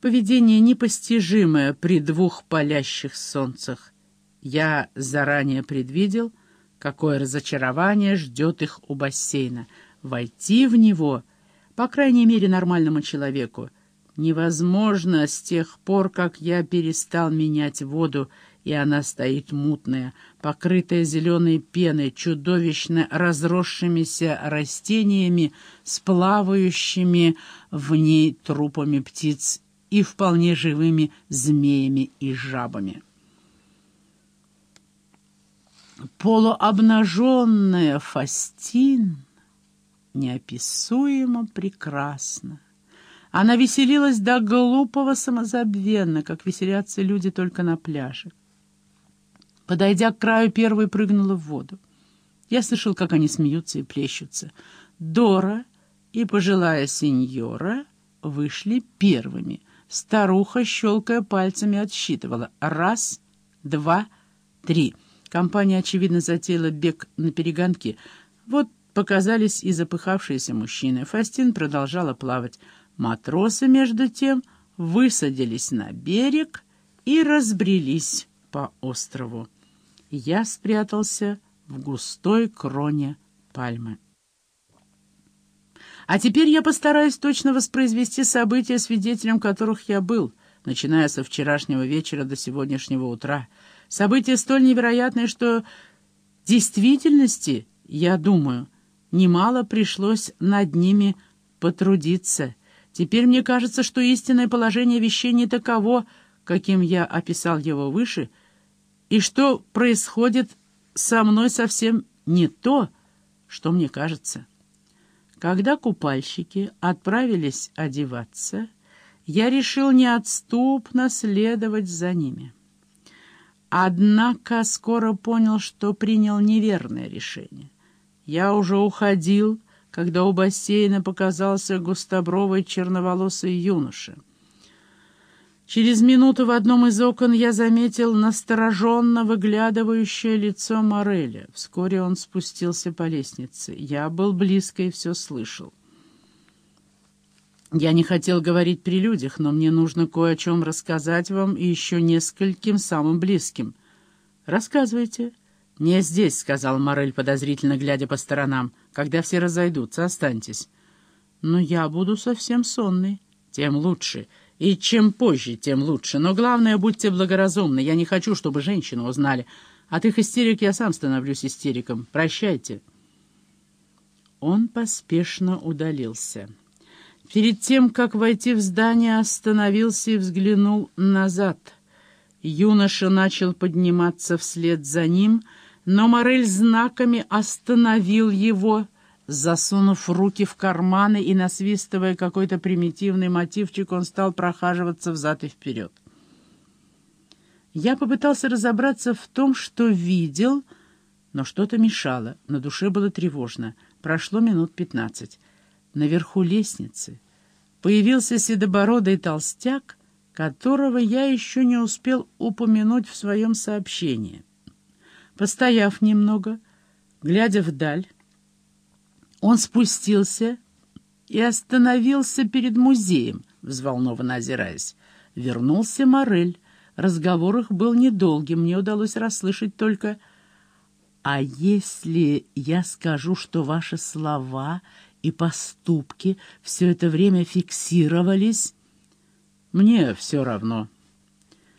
Поведение непостижимое при двух палящих солнцах. Я заранее предвидел, какое разочарование ждет их у бассейна. Войти в него, по крайней мере, нормальному человеку, невозможно с тех пор, как я перестал менять воду, и она стоит мутная, покрытая зеленой пеной, чудовищно разросшимися растениями, с плавающими в ней трупами птиц и вполне живыми змеями и жабами. Полуобнаженная Фастин неописуемо прекрасна. Она веселилась до глупого самозабвенно, как веселятся люди только на пляже. Подойдя к краю, первой прыгнула в воду. Я слышал, как они смеются и плещутся. Дора и пожилая сеньора вышли первыми — Старуха, щелкая пальцами, отсчитывала. Раз, два, три. Компания, очевидно, затеяла бег на перегонки. Вот показались и запыхавшиеся мужчины. Фастин продолжала плавать. Матросы, между тем, высадились на берег и разбрелись по острову. Я спрятался в густой кроне пальмы. А теперь я постараюсь точно воспроизвести события, свидетелем которых я был, начиная со вчерашнего вечера до сегодняшнего утра. События столь невероятные, что в действительности, я думаю, немало пришлось над ними потрудиться. Теперь мне кажется, что истинное положение вещей не таково, каким я описал его выше, и что происходит со мной совсем не то, что мне кажется. Когда купальщики отправились одеваться, я решил неотступно следовать за ними. Однако скоро понял, что принял неверное решение. Я уже уходил, когда у бассейна показался густобровый черноволосый юноша — Через минуту в одном из окон я заметил настороженно выглядывающее лицо Мореля. Вскоре он спустился по лестнице. Я был близко и все слышал. Я не хотел говорить при людях, но мне нужно кое о чем рассказать вам и еще нескольким самым близким. Рассказывайте. «Не здесь», — сказал Морель, подозрительно глядя по сторонам. «Когда все разойдутся, останьтесь». «Но я буду совсем сонный». «Тем лучше. И чем позже, тем лучше. Но главное, будьте благоразумны. Я не хочу, чтобы женщины узнали. От их истерик я сам становлюсь истериком. Прощайте». Он поспешно удалился. Перед тем, как войти в здание, остановился и взглянул назад. Юноша начал подниматься вслед за ним, но Морель знаками остановил его — Засунув руки в карманы и насвистывая какой-то примитивный мотивчик, он стал прохаживаться взад и вперед. Я попытался разобраться в том, что видел, но что-то мешало, на душе было тревожно. Прошло минут пятнадцать. Наверху лестницы появился седобородый толстяк, которого я еще не успел упомянуть в своем сообщении. Постояв немного, глядя вдаль, он спустился и остановился перед музеем, взволнованно озираясь. Вернулся Морель. Разговор их был недолгим, мне удалось расслышать только «А если я скажу, что ваши слова и поступки все это время фиксировались?» «Мне все равно»,